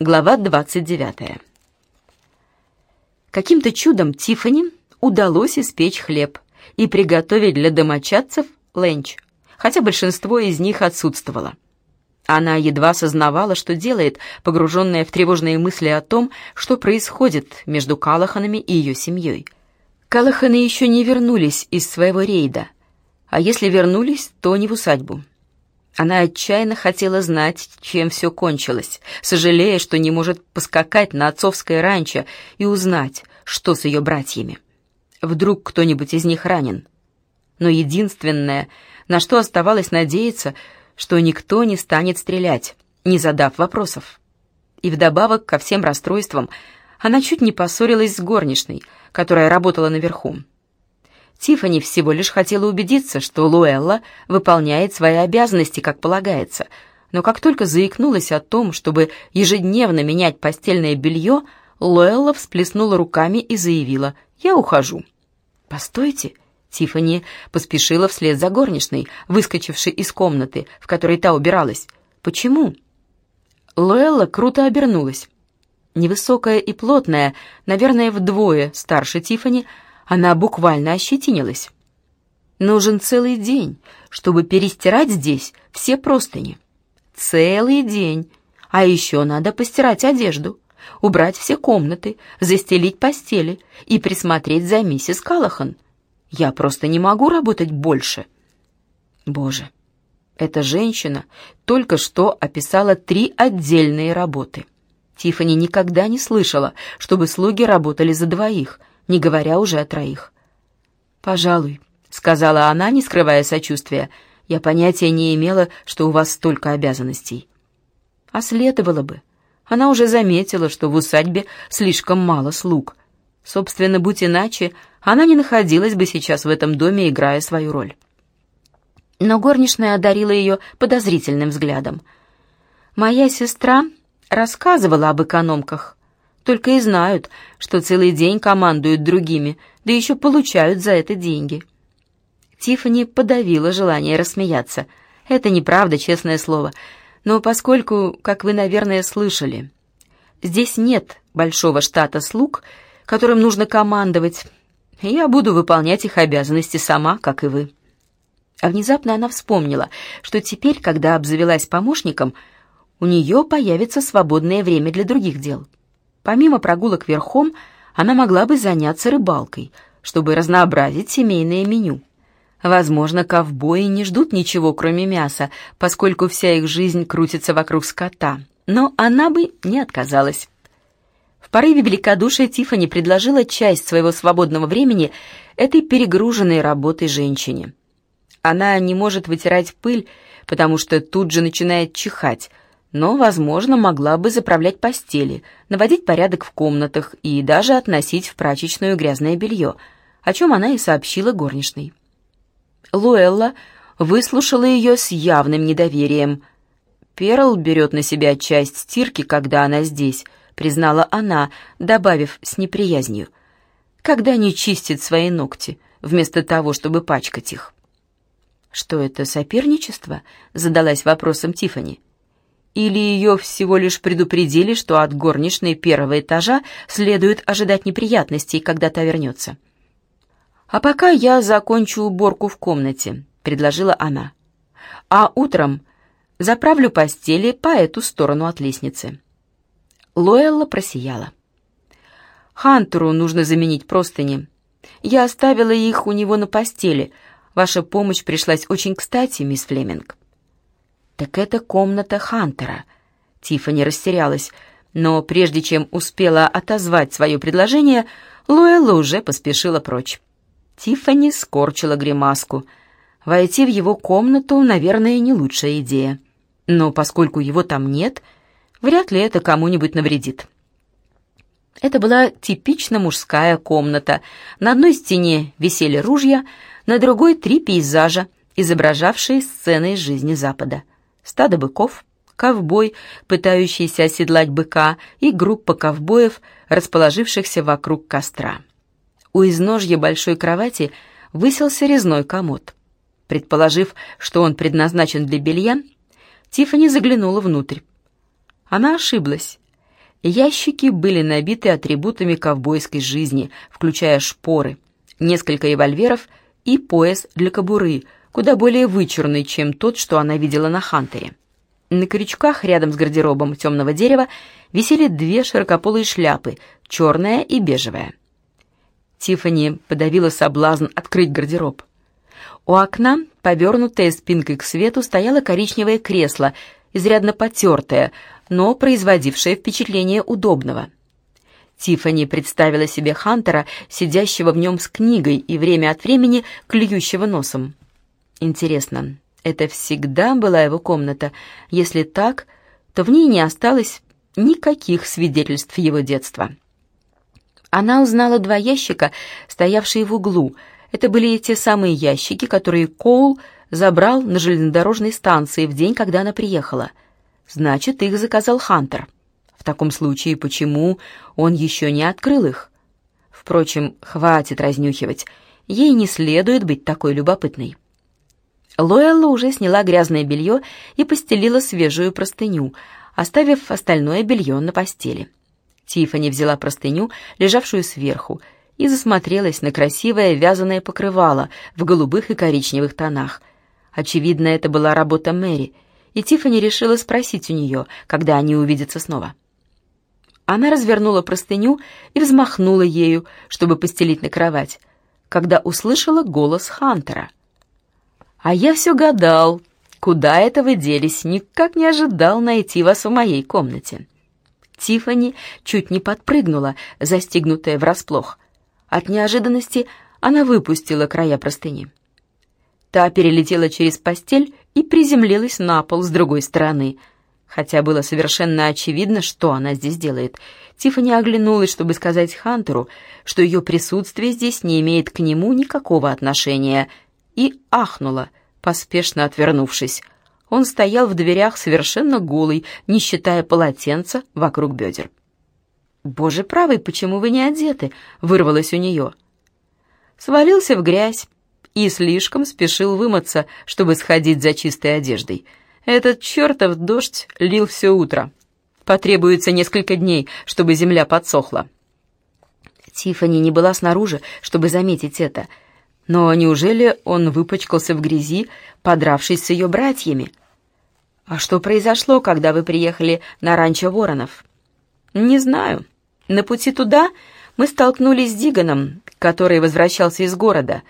Глава 29. Каким-то чудом Тифани удалось испечь хлеб и приготовить для домочадцев ленч, хотя большинство из них отсутствовало. Она едва сознавала, что делает, погруженная в тревожные мысли о том, что происходит между Калаханами и ее семьей. Калаханы еще не вернулись из своего рейда, а если вернулись, то не в усадьбу. Она отчаянно хотела знать, чем все кончилось, сожалея, что не может поскакать на отцовское ранчо и узнать, что с ее братьями. Вдруг кто-нибудь из них ранен. Но единственное, на что оставалось надеяться, что никто не станет стрелять, не задав вопросов. И вдобавок ко всем расстройствам она чуть не поссорилась с горничной, которая работала наверху. Тиффани всего лишь хотела убедиться, что Луэлла выполняет свои обязанности, как полагается, но как только заикнулась о том, чтобы ежедневно менять постельное белье, Луэлла всплеснула руками и заявила «Я ухожу». «Постойте», Тиффани поспешила вслед за горничной, выскочившей из комнаты, в которой та убиралась. «Почему?» Луэлла круто обернулась. Невысокая и плотная, наверное, вдвое старше Тиффани, она буквально ощетинилась. Нужен целый день, чтобы перестирать здесь все простыни. Целый день. А еще надо постирать одежду, убрать все комнаты, застелить постели и присмотреть за миссис Калахан. Я просто не могу работать больше. Боже, эта женщина только что описала три отдельные работы. Тиффани никогда не слышала, чтобы слуги работали за двоих, не говоря уже о троих. «Пожалуй», — сказала она, не скрывая сочувствия, — «я понятия не имела, что у вас столько обязанностей». А следовало бы. Она уже заметила, что в усадьбе слишком мало слуг. Собственно, будь иначе, она не находилась бы сейчас в этом доме, играя свою роль. Но горничная одарила ее подозрительным взглядом. «Моя сестра рассказывала об экономках только и знают, что целый день командуют другими, да еще получают за это деньги». Тиффани подавила желание рассмеяться. Это неправда, честное слово. Но поскольку, как вы, наверное, слышали, здесь нет большого штата слуг, которым нужно командовать, я буду выполнять их обязанности сама, как и вы. А внезапно она вспомнила, что теперь, когда обзавелась помощником, у нее появится свободное время для других дел. Помимо прогулок верхом, она могла бы заняться рыбалкой, чтобы разнообразить семейное меню. Возможно, ковбои не ждут ничего, кроме мяса, поскольку вся их жизнь крутится вокруг скота, но она бы не отказалась. В порыве великодушия Тиффани предложила часть своего свободного времени этой перегруженной работой женщине. Она не может вытирать пыль, потому что тут же начинает чихать, но, возможно, могла бы заправлять постели, наводить порядок в комнатах и даже относить в прачечную грязное белье, о чем она и сообщила горничной. Луэлла выслушала ее с явным недоверием. «Перл берет на себя часть стирки, когда она здесь», — признала она, добавив с неприязнью. «Когда не чистит свои ногти, вместо того, чтобы пачкать их». «Что это, соперничество?» — задалась вопросом Тифани. Или ее всего лишь предупредили, что от горничной первого этажа следует ожидать неприятностей, когда та вернется. «А пока я закончу уборку в комнате», — предложила она. «А утром заправлю постели по эту сторону от лестницы». Лоэлла просияла. «Хантеру нужно заменить простыни. Я оставила их у него на постели. Ваша помощь пришлась очень кстати, мисс Флеминг». «Так это комната Хантера». Тиффани растерялась, но прежде чем успела отозвать свое предложение, Луэлла уже поспешила прочь. Тиффани скорчила гримаску. Войти в его комнату, наверное, не лучшая идея. Но поскольку его там нет, вряд ли это кому-нибудь навредит. Это была типично мужская комната. На одной стене висели ружья, на другой — три пейзажа, изображавшие сцены из жизни Запада стадо быков, ковбой, пытающийся оседлать быка, и группа ковбоев, расположившихся вокруг костра. У изножья большой кровати высился резной комод. Предположив, что он предназначен для белья, Тиффани заглянула внутрь. Она ошиблась. Ящики были набиты атрибутами ковбойской жизни, включая шпоры, несколько револьверов и пояс для кобуры, куда более вычурный, чем тот, что она видела на Хантере. На крючках рядом с гардеробом темного дерева висели две широкополые шляпы, черная и бежевая. Тиффани подавила соблазн открыть гардероб. У окна, повернутое спинкой к свету, стояло коричневое кресло, изрядно потертое, но производившее впечатление удобного. Тиффани представила себе Хантера, сидящего в нем с книгой и время от времени клюющего носом. Интересно, это всегда была его комната? Если так, то в ней не осталось никаких свидетельств его детства. Она узнала два ящика, стоявшие в углу. Это были те самые ящики, которые Коул забрал на железнодорожной станции в день, когда она приехала. Значит, их заказал Хантер. В таком случае, почему он еще не открыл их? Впрочем, хватит разнюхивать. Ей не следует быть такой любопытной. Лоэлла уже сняла грязное белье и постелила свежую простыню, оставив остальное белье на постели. Тиффани взяла простыню, лежавшую сверху, и засмотрелась на красивое вязаное покрывало в голубых и коричневых тонах. Очевидно, это была работа Мэри, и Тиффани решила спросить у нее, когда они увидятся снова. Она развернула простыню и взмахнула ею, чтобы постелить на кровать, когда услышала голос Хантера. «А я все гадал, куда это вы делись, никак не ожидал найти вас в моей комнате». Тифани чуть не подпрыгнула, застигнутая врасплох. От неожиданности она выпустила края простыни. Та перелетела через постель и приземлилась на пол с другой стороны. Хотя было совершенно очевидно, что она здесь делает. Тифани оглянулась, чтобы сказать Хантеру, что ее присутствие здесь не имеет к нему никакого отношения, и ахнула, поспешно отвернувшись. Он стоял в дверях совершенно голый, не считая полотенца вокруг бедер. «Боже правый, почему вы не одеты?» — вырвалось у нее. Свалился в грязь и слишком спешил вымыться, чтобы сходить за чистой одеждой. Этот чертов дождь лил все утро. Потребуется несколько дней, чтобы земля подсохла. Тиффани не была снаружи, чтобы заметить это — но неужели он выпачкался в грязи, подравшись с ее братьями? А что произошло, когда вы приехали на ранчо Воронов? Не знаю. На пути туда мы столкнулись с Диганом, который возвращался из города.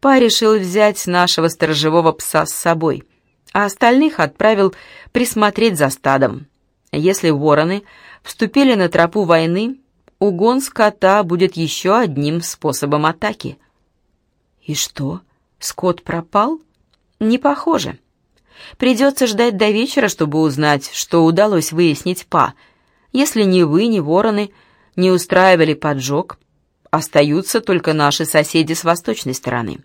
Па решил взять нашего сторожевого пса с собой, а остальных отправил присмотреть за стадом. Если вороны вступили на тропу войны, угон скота будет еще одним способом атаки — и что, Скотт пропал? Не похоже. Придется ждать до вечера, чтобы узнать, что удалось выяснить Па. Если ни вы, ни вороны не устраивали поджог, остаются только наши соседи с восточной стороны.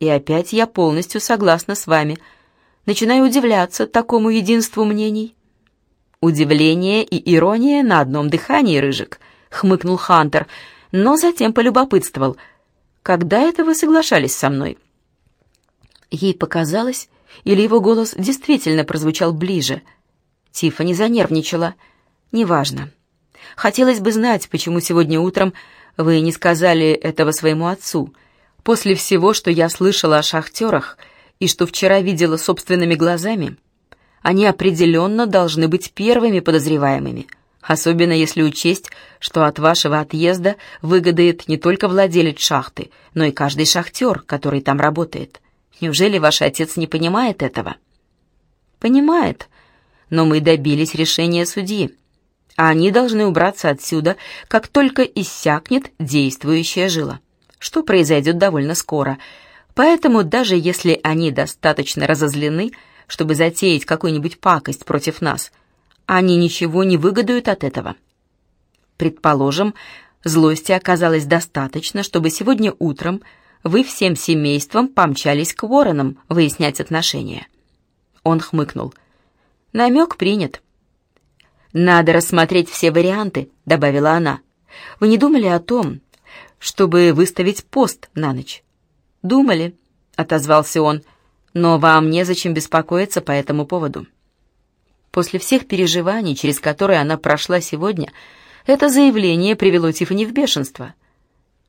И опять я полностью согласна с вами. Начинаю удивляться такому единству мнений. Удивление и ирония на одном дыхании, Рыжик, хмыкнул Хантер, но затем полюбопытствовал — когда это вы соглашались со мной?» Ей показалось, или его голос действительно прозвучал ближе. Тиффани занервничала. «Неважно. Хотелось бы знать, почему сегодня утром вы не сказали этого своему отцу. После всего, что я слышала о шахтерах и что вчера видела собственными глазами, они определенно должны быть первыми подозреваемыми» особенно если учесть, что от вашего отъезда выгодает не только владелец шахты, но и каждый шахтер, который там работает. Неужели ваш отец не понимает этого? Понимает, но мы добились решения судьи, а они должны убраться отсюда, как только иссякнет действующая жила, что произойдет довольно скоро. Поэтому даже если они достаточно разозлены, чтобы затеять какую-нибудь пакость против нас – они ничего не выгодуют от этого. Предположим, злости оказалось достаточно, чтобы сегодня утром вы всем семейством помчались к воронам выяснять отношения. Он хмыкнул. Намек принят. «Надо рассмотреть все варианты», — добавила она. «Вы не думали о том, чтобы выставить пост на ночь?» «Думали», — отозвался он, — «но вам незачем беспокоиться по этому поводу». После всех переживаний, через которые она прошла сегодня, это заявление привело Тиффани в бешенство.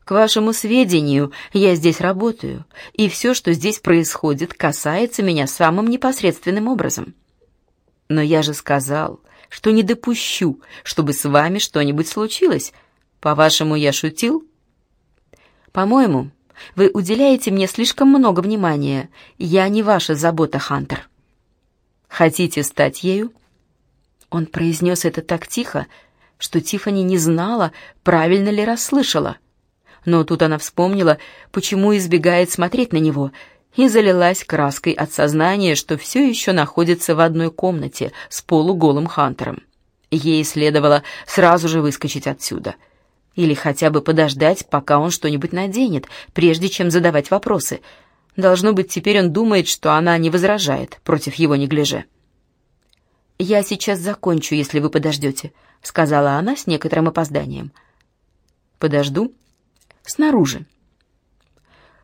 К вашему сведению, я здесь работаю, и все, что здесь происходит, касается меня самым непосредственным образом. Но я же сказал, что не допущу, чтобы с вами что-нибудь случилось. По-вашему, я шутил? По-моему, вы уделяете мне слишком много внимания. Я не ваша забота, Хантер. Хотите стать ею? Он произнес это так тихо, что Тифани не знала, правильно ли расслышала. Но тут она вспомнила, почему избегает смотреть на него, и залилась краской от сознания, что все еще находится в одной комнате с полуголым Хантером. Ей следовало сразу же выскочить отсюда — или хотя бы подождать, пока он что-нибудь наденет, прежде чем задавать вопросы. Должно быть, теперь он думает, что она не возражает против его неглиже. «Я сейчас закончу, если вы подождете», — сказала она с некоторым опозданием. «Подожду?» «Снаружи».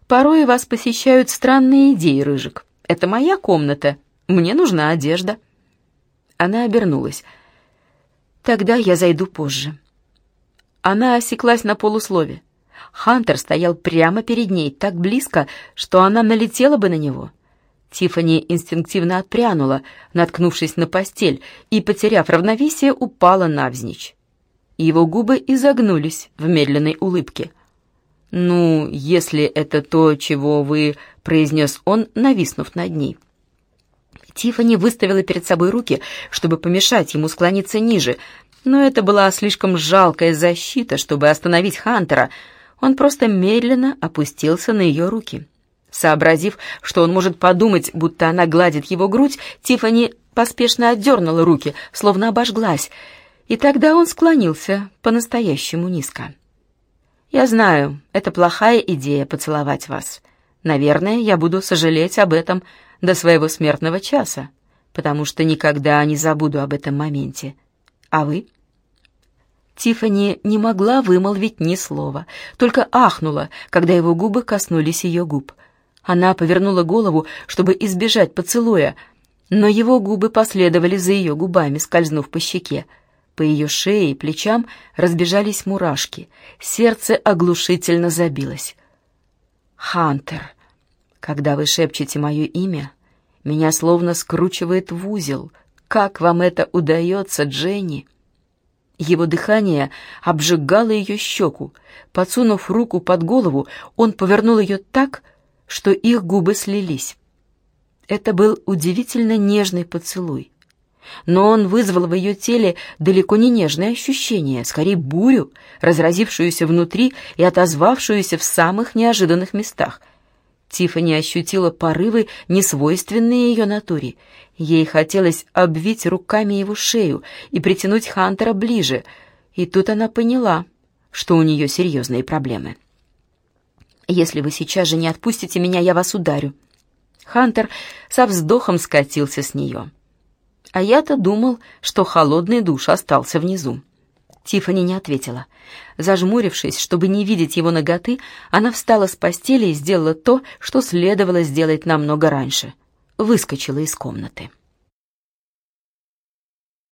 «Порой вас посещают странные идеи, Рыжик. Это моя комната. Мне нужна одежда». Она обернулась. «Тогда я зайду позже». Она осеклась на полуслове. Хантер стоял прямо перед ней, так близко, что она налетела бы на него. Тифани инстинктивно отпрянула, наткнувшись на постель, и, потеряв равновесие, упала навзничь. Его губы изогнулись в медленной улыбке. «Ну, если это то, чего вы...» — произнес он, нависнув над ней. Тифани выставила перед собой руки, чтобы помешать ему склониться ниже, но это была слишком жалкая защита, чтобы остановить Хантера. Он просто медленно опустился на ее руки. Сообразив, что он может подумать, будто она гладит его грудь, Тифани поспешно отдернула руки, словно обожглась, и тогда он склонился по-настоящему низко. «Я знаю, это плохая идея поцеловать вас. Наверное, я буду сожалеть об этом до своего смертного часа, потому что никогда не забуду об этом моменте. А вы? Тифани не могла вымолвить ни слова, только ахнула, когда его губы коснулись ее губ. Она повернула голову, чтобы избежать поцелуя, но его губы последовали за ее губами, скользнув по щеке. По ее шее и плечам разбежались мурашки. Сердце оглушительно забилось. «Хантер, когда вы шепчете мое имя, меня словно скручивает в узел. Как вам это удается, Дженни?» Его дыхание обжигало ее щеку. Подсунув руку под голову, он повернул ее так, что их губы слились. Это был удивительно нежный поцелуй. Но он вызвал в ее теле далеко не нежное ощущение, скорее бурю, разразившуюся внутри и отозвавшуюся в самых неожиданных местах. Тиффани ощутила порывы, несвойственные ее натуре. Ей хотелось обвить руками его шею и притянуть Хантера ближе, и тут она поняла, что у нее серьезные проблемы. «Если вы сейчас же не отпустите меня, я вас ударю». Хантер со вздохом скатился с нее. А я-то думал, что холодный душ остался внизу. Тифани не ответила. Зажмурившись, чтобы не видеть его ноготы, она встала с постели и сделала то, что следовало сделать намного раньше. Выскочила из комнаты.